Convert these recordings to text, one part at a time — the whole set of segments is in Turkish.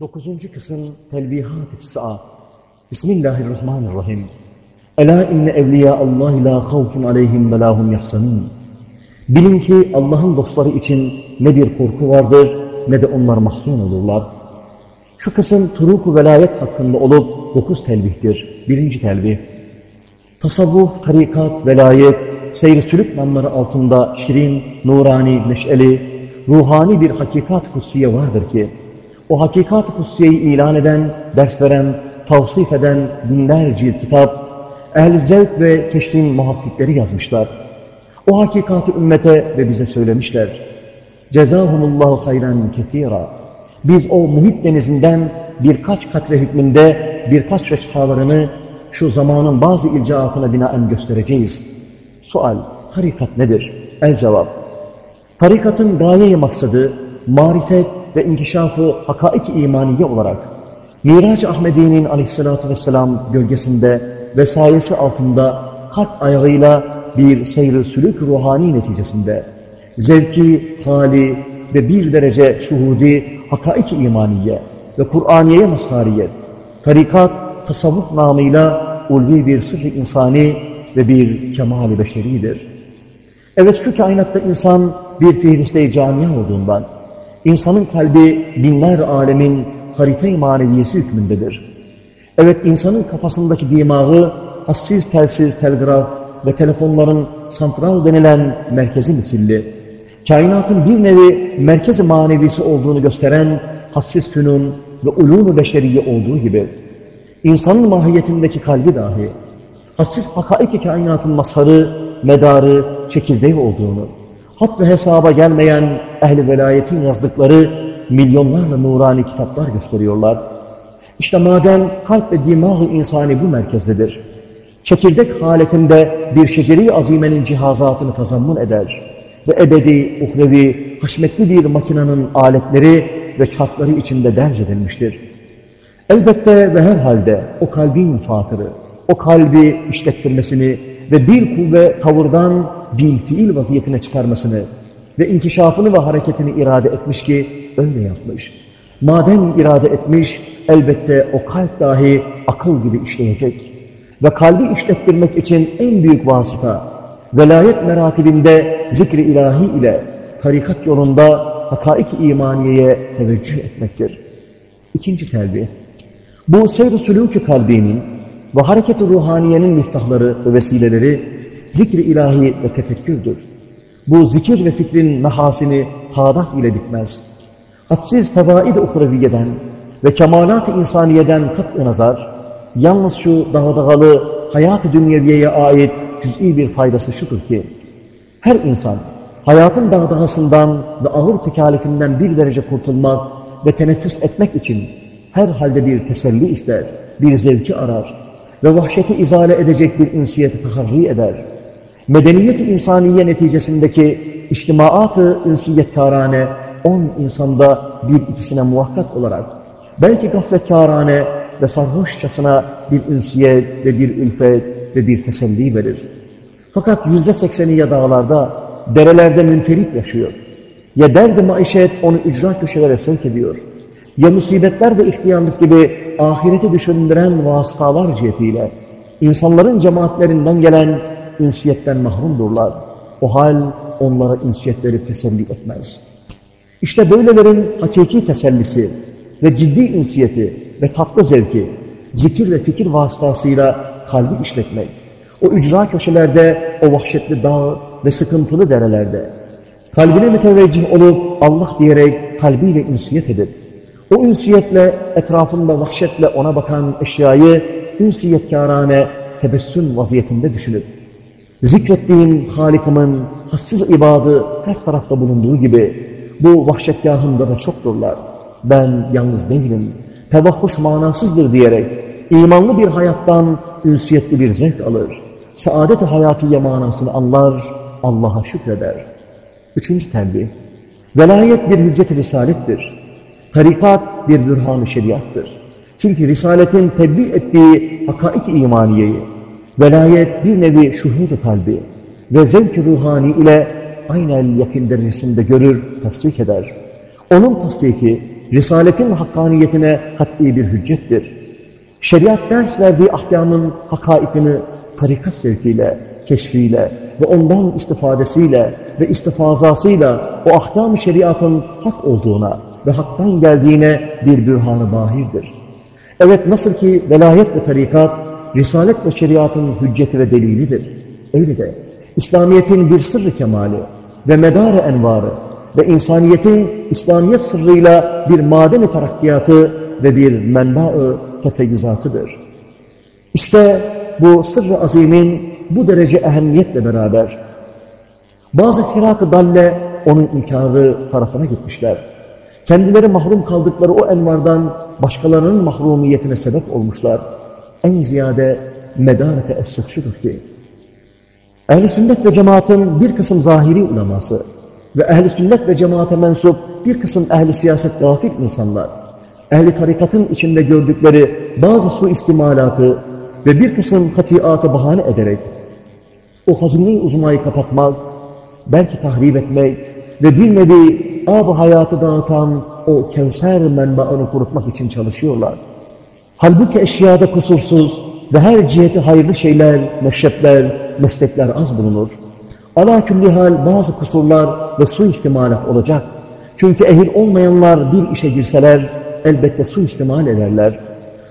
Dokuzuncu kısım Telbihat-ı Tis'a Bismillahirrahmanirrahim Ela inne evliya Allah la havfun aleyhim ve lahum yahsanun Bilin ki Allah'ın dostları için ne bir korku vardır ne de onlar mahzun olurlar. Şu kısım turuk velayet hakkında olup dokuz telbihtir. Birinci telbih. Tasavvuf, tarikat, velayet, seyri sülük namları altında şirin, nurani, neşeli, ruhani bir hakikat kutsiye vardır ki, o hakikat-ı kutsiyeyi ilan eden, ders veren, tavsif eden binlerce kitap, ehl-i zevk ve keşfin muhakkikleri yazmışlar. O hakikati ümmete ve bize söylemişler. Cezahumullahu hayran kethira. Biz o muhit denizinden birkaç katre hükmünde birkaç reşhalarını şu zamanın bazı ilcaatına binaen göstereceğiz. Sual, tarikat nedir? El cevap. Tarikatın gaye maksadı, marifet ve inkişafı hakaik-i imaniye olarak Mirac-ı Ahmedi'nin aleyhissalatü vesselam gölgesinde ve sayesi altında kalp ayağıyla bir seyr-i sülük ruhani neticesinde zevki, hali ve bir derece şuhudi hakaik-i imaniye ve Kur'aniye mazhariyet, tarikat, tasavvuf namıyla ulvi bir sıhhi insani ve bir kemal-i beşeridir. Evet şu kainatta insan bir fihriste camia olduğundan, insanın kalbi binler alemin harita-i maneviyesi hükmündedir. Evet insanın kafasındaki dimağı hassiz telsiz, telgraf ve telefonların santral denilen merkezi misilli, kainatın bir nevi merkezi manevisi olduğunu gösteren hassiz fünun ve ulûm-u beşeriye olduğu gibi, insanın mahiyetindeki kalbi dahi, hassiz hakaik-i kainatın mazharı, medarı, çekirdeği olduğunu, hat ve hesaba gelmeyen ehli velayetin yazdıkları milyonlarla nurani kitaplar gösteriyorlar. İşte madem kalp ve dimağ insani bu merkezdedir, çekirdek haletinde bir şeceri azimenin cihazatını tazammun eder ve ebedi, uhrevi, haşmetli bir makinenin aletleri ve çarkları içinde derc edilmiştir. Elbette ve herhalde o kalbin fatırı, o kalbi işlettirmesini ve bir kuvve tavırdan bir fiil vaziyetine çıkarmasını ve inkişafını ve hareketini irade etmiş ki öyle yapmış. Madem irade etmiş, elbette o kalp dahi akıl gibi işleyecek. Ve kalbi işlettirmek için en büyük vasıta, velayet meratibinde zikri ilahi ile tarikat yolunda hakaik imaniyeye teveccüh etmektir. İkinci telbih. Bu seyr-i sülûk-i kalbinin ve hareket-i ruhaniyenin miftahları ve vesileleri zikri ilahi ve tefekkürdür. Bu zikir ve fikrin mehasini tadat ile bitmez. Hadsiz fevaid-i uhreviyeden ve kemalat-ı insaniyeden kat nazar, yalnız şu dağdağalı hayat-ı dünyeviyeye ait cüz'i bir faydası şudur ki, her insan hayatın dağdağasından ve ağır tekalifinden bir derece kurtulmak ve teneffüs etmek için her halde bir teselli ister, bir zevki arar ve vahşeti izale edecek bir ünsiyeti taharri eder. Medeniyet-i insaniye neticesindeki içtimaat-ı ünsiyetkarane on insanda bir ikisine muhakkak olarak belki gafletkârane ve sarhoşçasına bir ünsiyet ve bir ülfet ve bir teselli verir. Fakat yüzde sekseni ya dağlarda, derelerde münferit yaşıyor. Ya derdi maişet onu ücra köşelere sevk ediyor. Ya musibetler ve ihtiyarlık gibi ahireti düşündüren vasıtalar cihetiyle insanların cemaatlerinden gelen ünsiyetten mahrumdurlar. O hal onlara ünsiyetleri teselli etmez. İşte böylelerin hakiki tesellisi ve ciddi ünsiyeti ve tatlı zevki, zikir ve fikir vasıtasıyla kalbi işletmek, o ücra köşelerde, o vahşetli dağ ve sıkıntılı derelerde, kalbine müteveccih olup Allah diyerek kalbiyle ünsiyet edip, o ünsiyetle etrafında vahşetle ona bakan eşyayı ünsiyetkârane tebessüm vaziyetinde düşünüp, zikrettiğim Halik'imin hassiz ibadı her tarafta bulunduğu gibi, bu vahşetgahında da çokturlar. Ben yalnız değilim, tevahhuş manasızdır diyerek, imanlı bir hayattan ünsiyetli bir zevk alır. Saadet-i hayatiye manasını anlar, Allah'a şükreder. Üçüncü tembih, velayet bir hüccet-i risalettir. Tarikat bir bürhan-ı şeriattır. Çünkü Risaletin tebliğ ettiği hakaik imaniyeyi, velayet bir nevi şuhud-u kalbi ve zevk-i ruhani ile aynel yakın derecesinde görür, tasdik eder. Onun tasdiki Risaletin hakkaniyetine kat'i bir hüccettir. Şeriat ders verdiği ahkamın hakaikini tarikat sevkiyle, keşfiyle ve ondan istifadesiyle ve istifazasıyla o ahkam-ı şeriatın hak olduğuna ve haktan geldiğine bir bürhanı bahirdir. Evet nasıl ki velayet ve tarikat, risalet ve şeriatın hücceti ve delilidir. Öyle de İslamiyet'in bir sırrı kemali ve medarı envarı ve insaniyetin İslamiyet sırrıyla bir maden-i terakkiyatı ve bir menba-ı tefeyyüzatıdır. İşte bu sırrı azimin bu derece ehemmiyetle beraber bazı firak-ı dalle onun inkarı tarafına gitmişler. Kendileri mahrum kaldıkları o envardan başkalarının mahrumiyetine sebep olmuşlar. En ziyade medar-ı teessüf şudur ki, ehl sünnet ve cemaatin bir kısım zahiri uleması ve ehl sünnet ve cemaate mensup bir kısım ehli siyaset gafil insanlar, ehli tarikatın içinde gördükleri bazı su istimalatı ve bir kısım hatiatı bahane ederek o hazine-i uzmayı kapatmak, belki tahrip etmek ve bir nevi ab hayatı dağıtan o kevser menbaını kurutmak için çalışıyorlar. Halbuki eşyada kusursuz ve her ciheti hayırlı şeyler, meşrepler, meslekler az bulunur. Ala külli hal bazı kusurlar ve suistimalat olacak. Çünkü ehil olmayanlar bir işe girseler elbette suistimal ederler.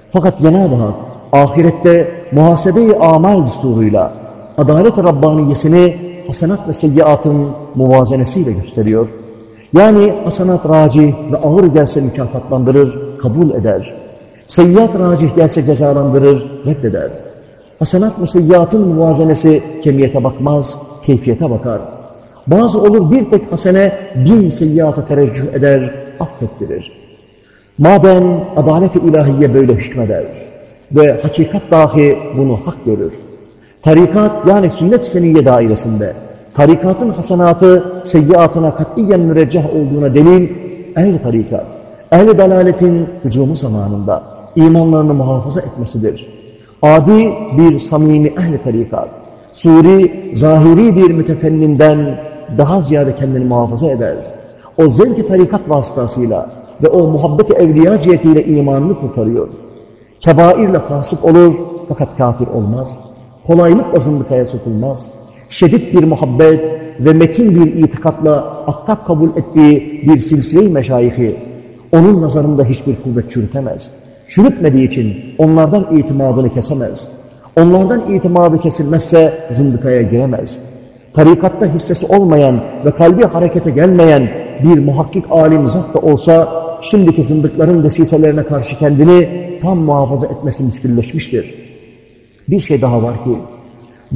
Fakat Cenab-ı Hak ahirette muhasebe-i amal düsturuyla adalet-i Rabbaniyesini hasenat ve seyyiatın muvazenesiyle gösteriyor. Yani hasenat racih ve ağır gelse mükafatlandırır, kabul eder. Seyyat racih gelse cezalandırır, reddeder. Hasenat ve seyyiatın muvazenesi kemiyete bakmaz, keyfiyete bakar. Bazı olur bir tek hasene bin seyyiata tereccüh eder, affettirir. Madem adalet-i ilahiye böyle hükmeder ve hakikat dahi bunu hak görür. Tarikat yani sünnet-i seniyye dairesinde tarikatın hasanatı seyyiatına katiyen mürecceh olduğuna delil ehl tarikat, ehl dalaletin hücumu zamanında imanlarını muhafaza etmesidir. Adi bir samimi ehl tarikat, suri, zahiri bir mütefenninden daha ziyade kendini muhafaza eder. O zevk tarikat vasıtasıyla ve o muhabbet-i evliya cihetiyle imanını kurtarıyor. Kebairle fasık olur fakat kafir olmaz. Kolaylıkla zındıkaya sokulmaz. Şedid bir muhabbet ve metin bir itikatla aktap kabul ettiği bir silsile-i meşayihi onun nazarında hiçbir kuvvet çürütemez. Çürütmediği için onlardan itimadını kesemez. Onlardan itimadı kesilmezse zındıkaya giremez. Tarikatta hissesi olmayan ve kalbi harekete gelmeyen bir muhakkik alim zat da olsa şimdiki zındıkların desiselerine karşı kendini tam muhafaza etmesi müşkülleşmiştir. Bir şey daha var ki,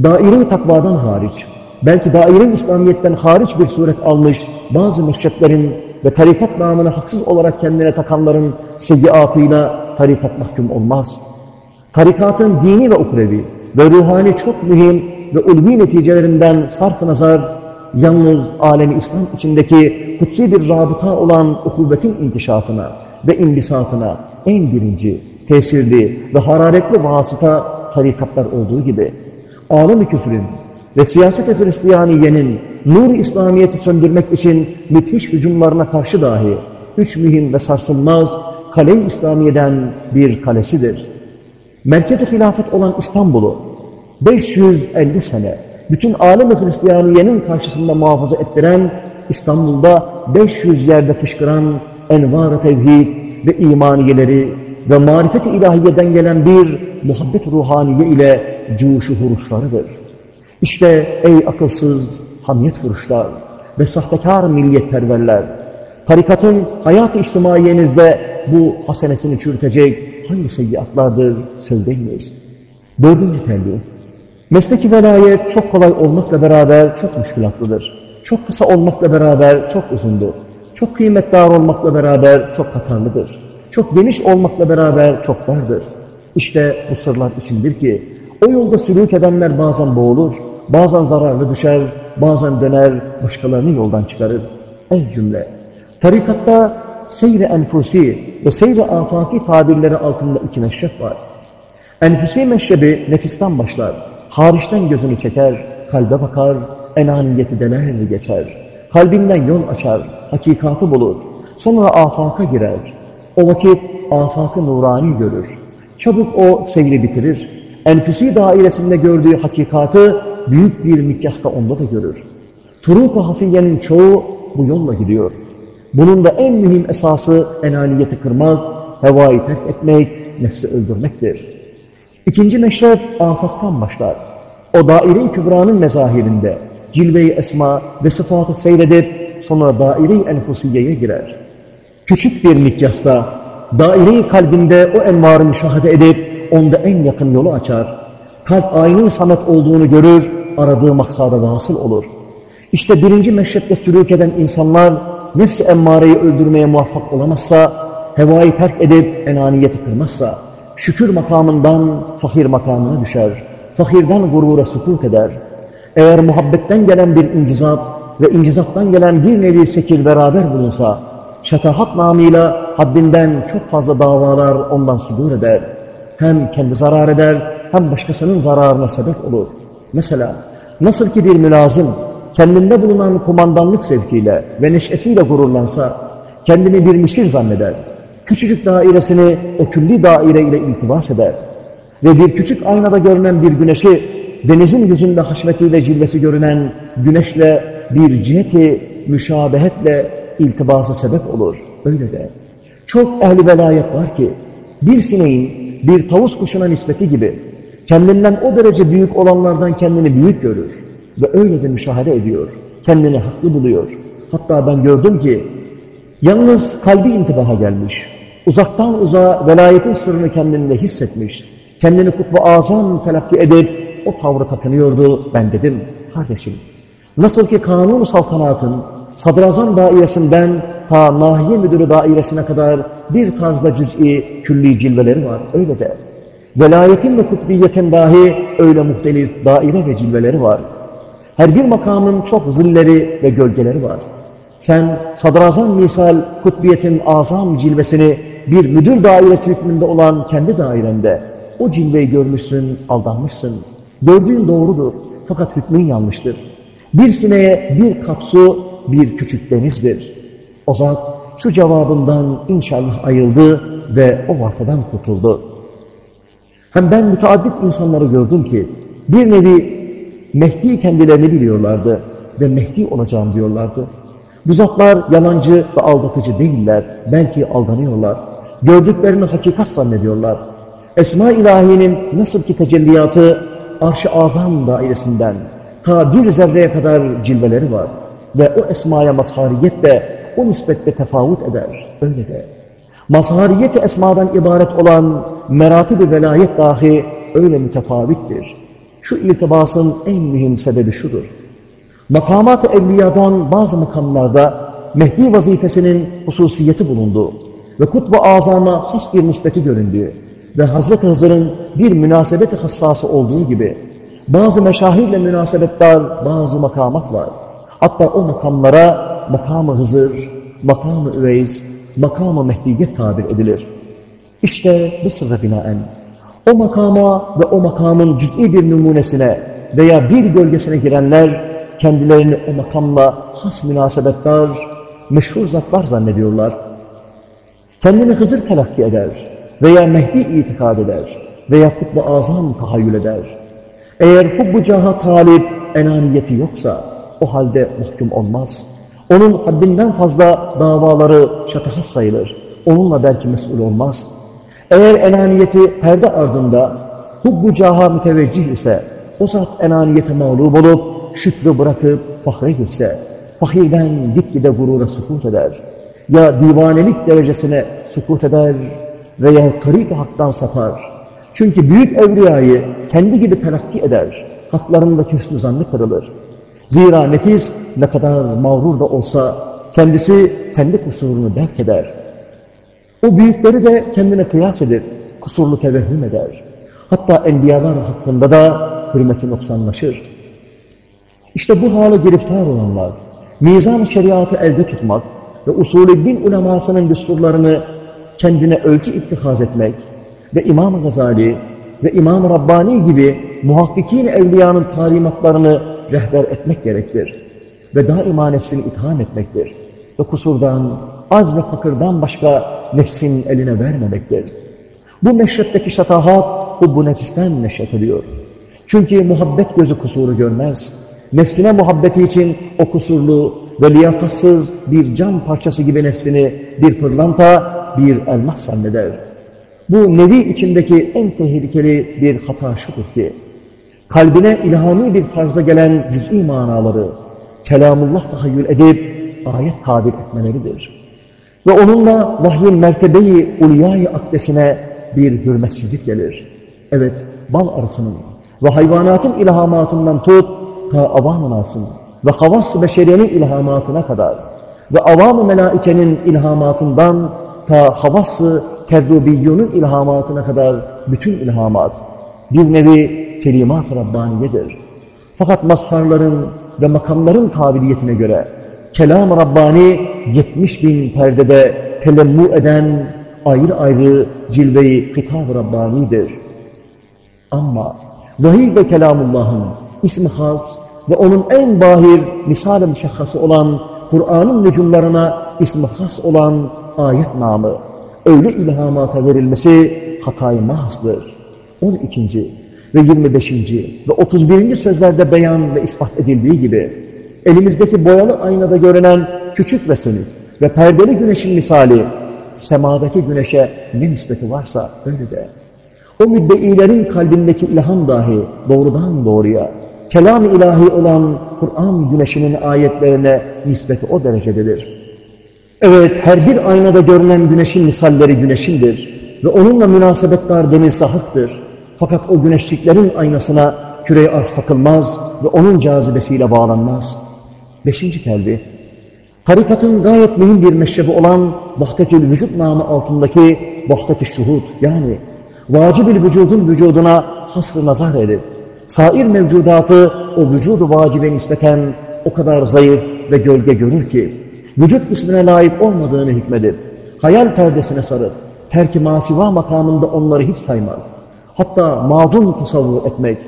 daire-i takvadan hariç, belki daire-i İslamiyet'ten hariç bir suret almış bazı meşreplerin ve tarikat namını haksız olarak kendine takanların seyyiatıyla tarikat mahkum olmaz. Tarikatın dini ve ukrevi ve ruhani çok mühim ve ulvi neticelerinden sarf nazar, yalnız alemi İslam içindeki kutsi bir rabıta olan uhuvvetin inkişafına ve imbisatına en birinci, tesirli ve hararetli vasıta tarikatlar olduğu gibi, küfrün ve siyaset-i Hristiyaniyenin nur İslamiyet'i söndürmek için müthiş hücumlarına karşı dahi üç mühim ve sarsılmaz kale-i İslamiye'den bir kalesidir. Merkezi hilafet olan İstanbul'u 550 sene bütün alem-i Hristiyaniye'nin karşısında muhafaza ettiren İstanbul'da 500 yerde fışkıran envar-ı tevhid ve imaniyeleri ve marifet-i ilahiyeden gelen bir muhabbet ruhaniye ile cuşu huruşlarıdır. İşte ey akılsız hamiyet vuruşlar ve sahtekar milliyetperverler, tarikatın hayat-ı içtimaiyenizde bu hasenesini çürütecek hangi seyyiatlardır söyleyiniz. Dördüncü telbi. Mesleki velayet çok kolay olmakla beraber çok müşkülatlıdır. Çok kısa olmakla beraber çok uzundur. Çok kıymetdar olmakla beraber çok hatarlıdır. Çok geniş olmakla beraber çok vardır. İşte bu sırlar içindir ki o yolda sülük edenler bazen boğulur, bazen zararlı düşer, bazen döner, başkalarını yoldan çıkarır. Ez cümle. Tarikatta seyri enfusi ve seyri afaki tabirleri altında iki meşrep var. Enfusi meşrebi nefisten başlar. Hariçten gözünü çeker, kalbe bakar, enaniyeti dener geçer. Kalbinden yol açar, hakikatı bulur. Sonra afaka girer. O vakit afakı nurani görür. Çabuk o seyri bitirir. Enfüsi dairesinde gördüğü hakikatı büyük bir mikyasta onda da görür. Turuk-u hafiyenin çoğu bu yolla gidiyor. Bunun da en mühim esası enaniyeti kırmak, hevayı terk etmek, nefsi öldürmektir. İkinci meşrep afaktan başlar. O daire-i kübranın mezahirinde cilve-i esma ve sıfatı seyredip sonra daire-i enfusiyeye girer. Küçük bir mikyasta daire-i kalbinde o envarı müşahede edip onda en yakın yolu açar. Kalp aynı samet olduğunu görür, aradığı maksada vasıl olur. İşte birinci meşreple sürük eden insanlar nefsi emmareyi öldürmeye muvaffak olamazsa, hevayı terk edip enaniyeti kırmazsa, şükür makamından fakir makamına düşer, fakirden gurura sukut eder. Eğer muhabbetten gelen bir incizat ve incizattan gelen bir nevi sekir beraber bulunsa, şatahat namıyla haddinden çok fazla davalar ondan sudur eder. Hem kendi zarar eder, hem başkasının zararına sebep olur. Mesela, nasıl ki bir mülazım, kendinde bulunan kumandanlık zevkiyle ve neşesiyle gururlansa, kendini bir müşir zanneder. Küçücük dairesini o külli daire ile iltibas eder. Ve bir küçük aynada görünen bir güneşi, denizin yüzünde haşmetiyle cilvesi görünen güneşle bir ciheti müşabehetle iltibasa sebep olur. Öyle de. Çok ehli velayet var ki, bir sineğin bir tavus kuşuna nispeti gibi, kendinden o derece büyük olanlardan kendini büyük görür ve öyle de müşahede ediyor. Kendini haklı buluyor. Hatta ben gördüm ki yalnız kalbi intibaha gelmiş. Uzaktan uzağa velayetin sırrını kendinde hissetmiş. Kendini kutbu azam telakki edip o tavrı takınıyordu. Ben dedim kardeşim nasıl ki kanun saltanatın sadrazam dairesinden ta nahiye müdürü dairesine kadar bir tarzda cüz'i külli cilveleri var. Öyle de. Velayetin ve kutbiyetin dahi öyle muhtelif daire ve cilveleri var. Her bir makamın çok zilleri ve gölgeleri var. Sen sadrazam misal kutbiyetin azam cilvesini bir müdür dairesi hükmünde olan kendi dairende o cilveyi görmüşsün, aldanmışsın. Gördüğün doğrudur fakat hükmün yanlıştır. Bir sineye bir kapsu bir küçük denizdir. O zat şu cevabından inşallah ayıldı ve o vartadan kurtuldu. Hem ben müteaddit insanları gördüm ki bir nevi Mehdi kendilerini biliyorlardı ve Mehdi olacağım diyorlardı. Bu zatlar yalancı ve aldatıcı değiller, belki aldanıyorlar. Gördüklerini hakikat zannediyorlar. Esma ilahinin nasıl ki tecelliyatı arş-ı azam dairesinden ta bir zerreye kadar cilveleri var. Ve o esmaya mazhariyet de o nispette tefavut eder. Öyle de. Mazhariyet esmadan ibaret olan meratib-i velayet dahi öyle mütefavittir. Şu iltibasın en mühim sebebi şudur. Makamat-ı evliyadan bazı makamlarda Mehdi vazifesinin hususiyeti bulunduğu ve kutbu azama has bir nispeti göründüğü ve Hazreti Hızır'ın bir münasebeti hassası olduğu gibi bazı meşahirle münasebetler, bazı makamat var. Hatta o makamlara makamı Hızır, makamı Üveys, makamı Mehdiyet tabir edilir. İşte bu sırra binaen o makama ve o makamın cüz'i bir numunesine veya bir gölgesine girenler kendilerini o makamla has münasebetler, meşhur zatlar zannediyorlar. Kendini Hızır telakki eder veya Mehdi itikad eder veya kutbu azam tahayyül eder. Eğer hubbu caha talip enaniyeti yoksa o halde mahkum olmaz. Onun haddinden fazla davaları şatahas sayılır. Onunla belki mesul olmaz. Eğer enaniyeti perde ardında hubbu caha müteveccih ise o zat enaniyete mağlup olup şükrü bırakıp fahre gitse fahirden gitgide gurura sukut eder. Ya divanelik derecesine sukut eder veya tarik haktan sapar. Çünkü büyük evliyayı kendi gibi telakki eder. Haklarındaki hüsnü zannı kırılır. Zira nefis ne kadar mağrur da olsa kendisi kendi kusurunu derk eder. O büyükleri de kendine kıyas edip kusurlu tevehhüm eder. Hatta enbiyalar hakkında da hürmeti noksanlaşır. İşte bu hale giriftar olanlar, mizan şeriatı elde tutmak ve usulü din ulemasının düsturlarını kendine ölçü ittihaz etmek ve İmam Gazali ve İmam Rabbani gibi muhakkikin evliyanın talimatlarını rehber etmek gerektir. Ve daima nefsini itham etmektir. Ve kusurdan az ve fakirden başka nefsin eline vermemektir. Bu meşretteki şatahat hubbu nefisten neşet ediyor. Çünkü muhabbet gözü kusuru görmez. Nefsine muhabbeti için o kusurlu ve liyakatsız bir cam parçası gibi nefsini bir pırlanta, bir elmas zanneder. Bu nevi içindeki en tehlikeli bir hata şudur ki, kalbine ilhami bir tarzda gelen cüz'i manaları, kelamullah tahayyül edip ayet tabir etmeleridir. Ve onunla vahyin mertebeyi uliyayı akdesine bir hürmetsizlik gelir. Evet, bal arısının ve hayvanatın ilhamatından tut, ta nasın ve havas-ı beşeriyenin ilhamatına kadar ve avam-ı melaikenin ilhamatından ta havas-ı ilhamatına kadar bütün ilhamat bir nevi kelimat-ı Rabbaniyedir. Fakat mazharların ve makamların kabiliyetine göre kelam-ı Rabbani 70 bin perdede telemmu eden ayrı ayrı cilve-i kitab-ı Rabbani'dir. Ama vahiy ve kelamullahın ismi has ve onun en bahir misal-i müşakhası olan Kur'an'ın nücumlarına ismi has olan ayet namı öyle ilhamata verilmesi hatayı mahsdır. 12. ve 25. ve 31. sözlerde beyan ve ispat edildiği gibi elimizdeki boyalı aynada görünen küçük ve sönük ve perdeli güneşin misali semadaki güneşe ne nispeti varsa öyle de o müddeilerin kalbindeki ilham dahi doğrudan doğruya kelam-ı ilahi olan Kur'an güneşinin ayetlerine nispeti o derecededir. Evet, her bir aynada görünen güneşin misalleri güneşindir ve onunla münasebetler denilse haktır. Fakat o güneşçiklerin aynasına küre arz takılmaz ve onun cazibesiyle bağlanmaz. Beşinci telvi, tarikatın gayet mühim bir meşrebi olan vahdetül vücut namı altındaki vahdetü şuhud yani vacib-ül vücudun vücuduna hasr nazar edip sair mevcudatı o vücudu vacibe nispeten o kadar zayıf ve gölge görür ki vücut ismine layık olmadığını hükmedip hayal perdesine sarıp terk-i masiva makamında onları hiç saymaz. Hatta madun tasavvur etmek,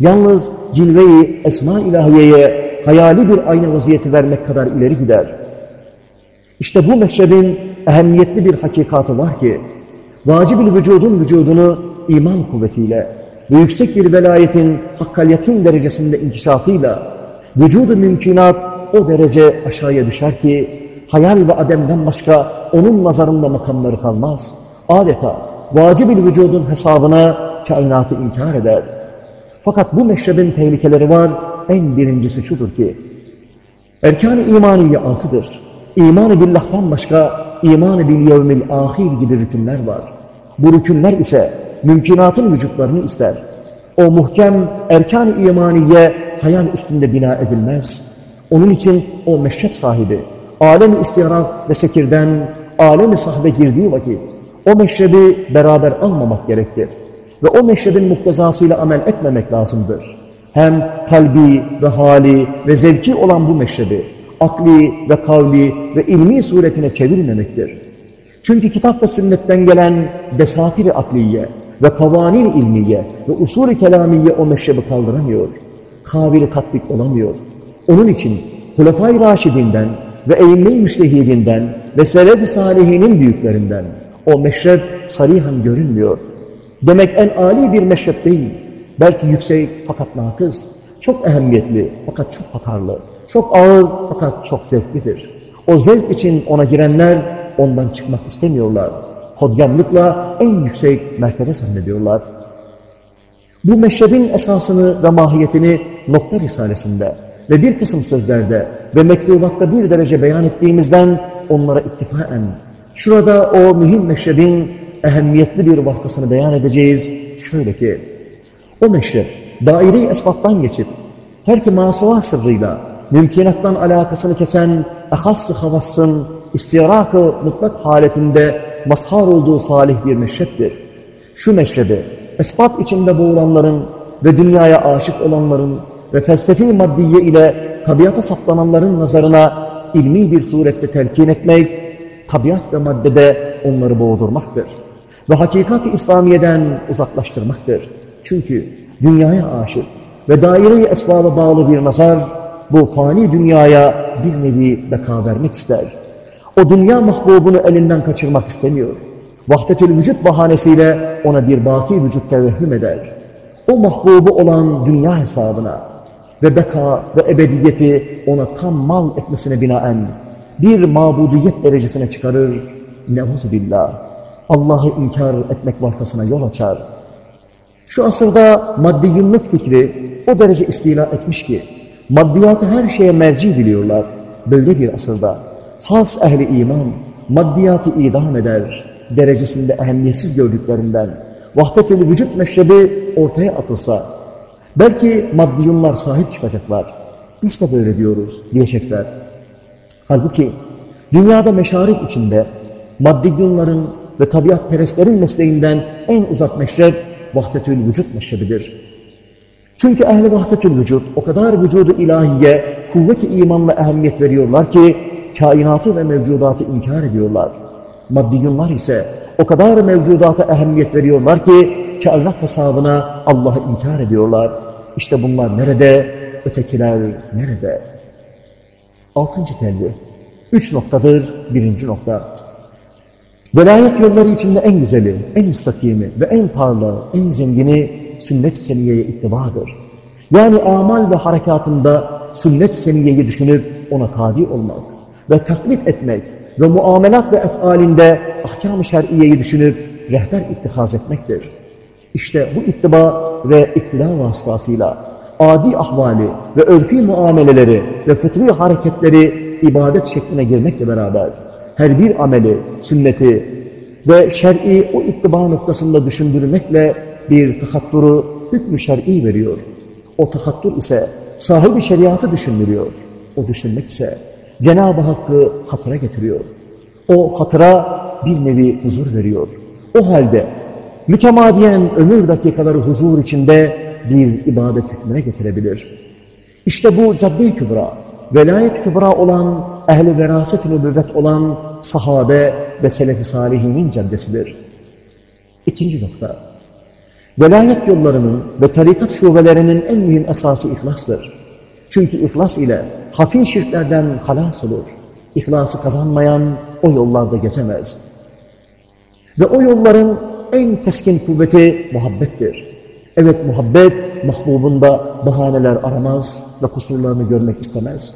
yalnız cilve-i esma ilahiyeye hayali bir aynı vaziyeti vermek kadar ileri gider. İşte bu meşrebin ehemmiyetli bir hakikatı var ki, vacib-ül vücudun vücudunu iman kuvvetiyle ve yüksek bir velayetin hakkal yakin derecesinde inkişafıyla vücudu mümkünat o derece aşağıya düşer ki hayal ve ademden başka onun nazarında makamları kalmaz. Adeta vacib-ül vücudun hesabına kainatı inkar eder. Fakat bu meşrebin tehlikeleri var. En birincisi şudur ki erkan-ı imaniye altıdır. İman-ı billah'tan başka iman-ı bil yevmil ahir gibi rükünler var. Bu rükünler ise mümkünatın vücutlarını ister. O muhkem erkan-ı imaniye hayal üstünde bina edilmez. Onun için o meşrep sahibi, alem-i ve sekirden alem-i sahbe girdiği vakit o meşrebi beraber almamak gerektir. Ve o meşrebin muktezasıyla amel etmemek lazımdır. Hem kalbi ve hali ve zevki olan bu meşrebi akli ve kavli ve ilmi suretine çevirmemektir. Çünkü kitap ve sünnetten gelen desatir-i akliye ve kavanin ilmiye ve usul-i kelamiye o meşrebi kaldıramıyor. Kabili tatbik olamıyor. Onun için Hulefai Raşidinden ve eğimme-i müştehidinden ve selef-i salihinin büyüklerinden o meşrep sarihan görünmüyor. Demek en âli bir meşrep değil, belki yüksek fakat nakız, çok ehemmiyetli fakat çok hatarlı, çok ağır fakat çok zevklidir. O zevk için ona girenler ondan çıkmak istemiyorlar. Hodgamlıkla en yüksek mertebe zannediyorlar. Bu meşrebin esasını ve mahiyetini nokta risalesinde ve bir kısım sözlerde ve mektubatta bir derece beyan ettiğimizden onlara iktifaen şurada o mühim meşrebin ehemmiyetli bir vaktasını beyan edeceğiz. Şöyle ki, o meşrep daire-i esbaftan geçip her ki masıva sırrıyla mümkünattan alakasını kesen ehas-ı havassın istirak-ı mutlak haletinde mazhar olduğu salih bir meşreptir. Şu meşrebi esbab içinde boğulanların ve dünyaya aşık olanların ve felsefi maddiye ile tabiata saplananların nazarına ilmi bir surette telkin etmek, tabiat ve maddede onları boğdurmaktır. Ve hakikat-ı İslamiye'den uzaklaştırmaktır. Çünkü dünyaya aşık ve daire-i esbaba bağlı bir nazar, bu fani dünyaya bir nevi beka vermek ister. O dünya mahbubunu elinden kaçırmak istemiyor. Vahdetül vücut bahanesiyle ona bir baki vücut tevehhüm eder. O mahbubu olan dünya hesabına ve beka ve ebediyeti ona tam mal etmesine binaen bir mabudiyet derecesine çıkarır. Neuzubillah. Allah'ı inkar etmek vartasına yol açar. Şu asırda maddi yıllık fikri o derece istila etmiş ki maddiyatı her şeye merci biliyorlar. Böyle bir asırda has ehli iman maddiyatı idam eder derecesinde ehemmiyetsiz gördüklerinden vahdet-ül vücut meşrebi ortaya atılsa belki maddiyunlar sahip çıkacaklar. Biz de böyle diyoruz diyecekler. Halbuki dünyada meşarik içinde maddiyunların ve tabiatperestlerin mesleğinden en uzak meşrep vahdetül vücut meşrebidir. Çünkü ehli vahdetül vücut o kadar vücudu ilahiye kuvvet-i imanla ehemmiyet veriyorlar ki kainatı ve mevcudatı inkar ediyorlar. Maddiyunlar ise o kadar mevcudata ehemmiyet veriyorlar ki kainat hesabına Allah'ı inkar ediyorlar. İşte bunlar nerede? Ötekiler nerede? Altıncı telli. Üç noktadır. Birinci nokta. Velayet yolları içinde en güzeli, en müstakimi ve en parlağı, en zengini sünnet-i seniyeye ittibadır. Yani amal ve harekatında sünnet-i seniyeyi düşünüp ona tabi olmak ve taklit etmek ve muamelat ve efalinde ahkam-ı şer'iyeyi düşünüp rehber ittihaz etmektir. İşte bu ittiba ve iktidar vasıtasıyla adi ahvali ve örfi muameleleri ve fıtri hareketleri ibadet şekline girmekle beraber her bir ameli, sünneti ve şer'i o ittiba noktasında düşündürmekle bir tahatturu hükmü şer'i veriyor. O tahattur ise sahibi şeriatı düşündürüyor. O düşünmek ise Cenab-ı Hakk'ı hatıra getiriyor. O hatıra bir nevi huzur veriyor. O halde mütemadiyen ömür dakikaları huzur içinde bir ibadet hükmüne getirebilir. İşte bu cadde-i kübra, velayet kübra olan, ehli veraset-i nübüvvet olan sahabe ve selef-i salihinin caddesidir. İkinci nokta, velayet yollarının ve tarikat şubelerinin en mühim esası ihlastır. Çünkü ihlas ile hafi şirklerden halas olur. İhlası kazanmayan o yollarda gezemez. Ve o yolların en keskin kuvveti muhabbettir. Evet muhabbet mahbubunda bahaneler aramaz ve kusurlarını görmek istemez.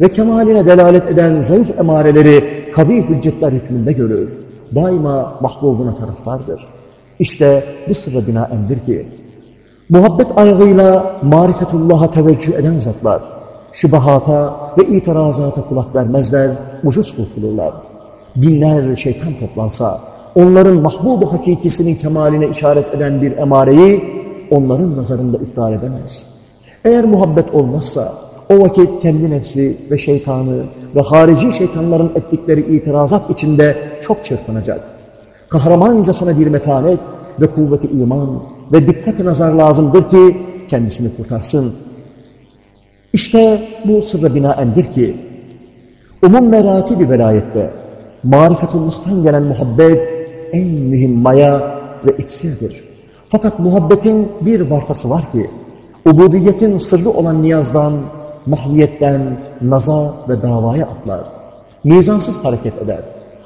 Ve kemaline delalet eden zayıf emareleri kavi hüccetler hükmünde görür. Daima mahbubuna taraftardır. İşte bu sırra binaendir ki muhabbet ayağıyla marifetullah'a teveccüh eden zatlar şübahata ve itirazata kulak vermezler, ucuz kurtulurlar. Binler şeytan toplansa, onların mahbubu hakikisinin kemaline işaret eden bir emareyi onların nazarında iptal edemez. Eğer muhabbet olmazsa, o vakit kendi nefsi ve şeytanı ve harici şeytanların ettikleri itirazat içinde çok çırpınacak. Kahramancasına bir metanet ve kuvveti iman ve dikkati nazar lazımdır ki kendisini kurtarsın. İşte bu sırra binaendir ki umum merati bir velayette marifetullah'tan gelen muhabbet en mühim maya ve iksirdir. Fakat muhabbetin bir vartası var ki ubudiyetin sırrı olan niyazdan, mahviyetten, naza ve davaya atlar. Mizansız hareket eder.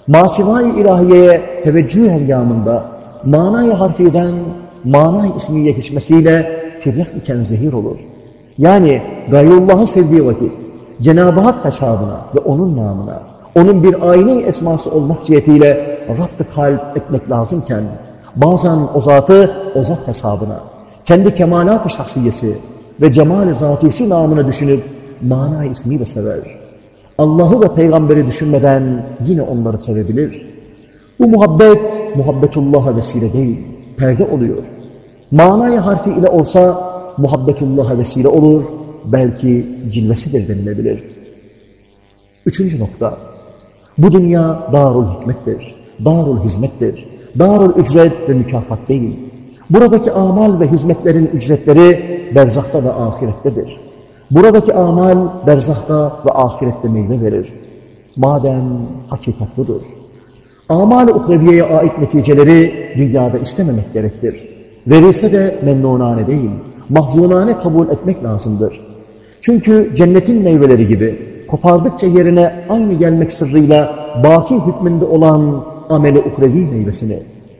Masivai ilahiyeye teveccüh hengamında manayı harfiden manay ismiye geçmesiyle tiryak iken zehir olur. Yani gayrullah'ı sevdiği vakit Cenab-ı Hak hesabına ve onun namına, onun bir ayni esması olmak cihetiyle Rabb-ı kalp etmek lazımken bazen o zatı o zat hesabına, kendi kemalat-ı şahsiyesi ve cemal-i zatisi namına düşünüp mana ismiyle sever. Allah'ı ve peygamberi düşünmeden yine onları sevebilir. Bu muhabbet, muhabbetullah'a vesile değil, perde oluyor. Manayı harfi ile olsa muhabbetullah'a vesile olur, belki cilvesidir denilebilir. Üçüncü nokta, bu dünya darul hikmettir, darul hizmettir, darul ücret ve mükafat değil. Buradaki amal ve hizmetlerin ücretleri berzahta ve ahirettedir. Buradaki amal berzahta ve ahirette meyve verir. Madem hakikat budur. Amal-i uhreviyeye ait neticeleri dünyada istememek gerektir. Verilse de memnunane değil, mahzunane kabul etmek lazımdır. Çünkü cennetin meyveleri gibi kopardıkça yerine aynı gelmek sırrıyla baki hükmünde olan ameli uhrevi meyvesini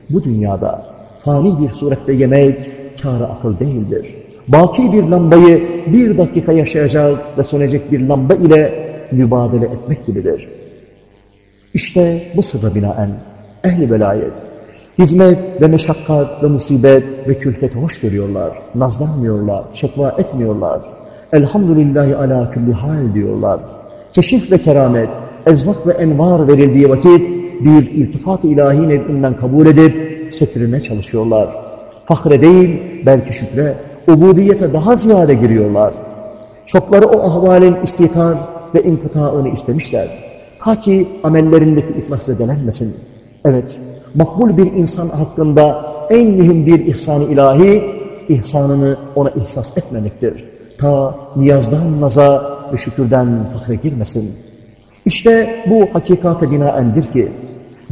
bu dünyada fani bir surette yemek kârı akıl değildir. Baki bir lambayı bir dakika yaşayacak ve sönecek bir lamba ile mübadele etmek gibidir. İşte bu sırra binaen ehli velayet, hizmet ve meşakkat ve musibet ve külfeti hoş görüyorlar, nazlanmıyorlar, şekva etmiyorlar. Elhamdülillahi ala külli hal diyorlar. Keşif ve keramet, ezvak ve envar verildiği vakit bir iltifat-ı ilahi nevinden kabul edip setrine çalışıyorlar. Fahre değil, belki şükre, ubudiyete daha ziyade giriyorlar. Çokları o ahvalin istitar ve inkıtaını istemişler. Ta ki amellerindeki iflasla denenmesin. Evet, makbul bir insan hakkında en mühim bir ihsan-ı ilahi, ihsanını ona ihsas etmemektir. Ta niyazdan naza ve şükürden fahre girmesin. İşte bu hakikate binaendir ki,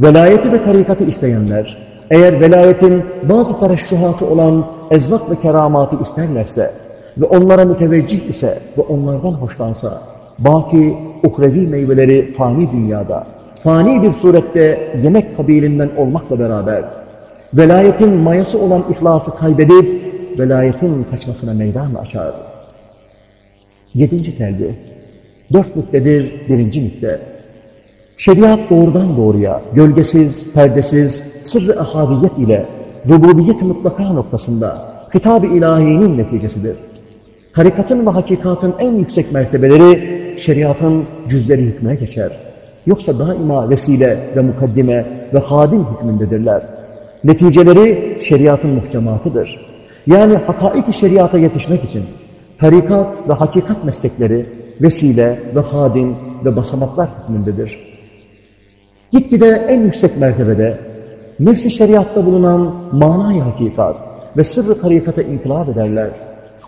velayeti ve tarikatı isteyenler, eğer velayetin bazı tereşşuhatı olan ezvak ve keramatı isterlerse ve onlara müteveccih ise ve onlardan hoşlansa, baki uhrevi meyveleri fani dünyada, fani bir surette yemek kabilinden olmakla beraber, velayetin mayası olan ihlası kaybedip, velayetin kaçmasına meydan açar. Yedinci telbi, dört nüktedir birinci nükte. Şeriat doğrudan doğruya, gölgesiz, perdesiz, sırrı ahadiyet ile rububiyet mutlaka noktasında hitab-ı ilahinin neticesidir. Tarikatın ve hakikatın en yüksek mertebeleri şeriatın cüzleri hükmüne geçer. Yoksa daima vesile ve mukaddime ve hadim hükmündedirler. Neticeleri şeriatın muhkematıdır. Yani hakaik şeriata yetişmek için tarikat ve hakikat meslekleri vesile ve hadim ve basamaklar hükmündedir. Gitgide en yüksek mertebede nefsi şeriatta bulunan manayı hakikat ve sırrı tarikata inkılap ederler.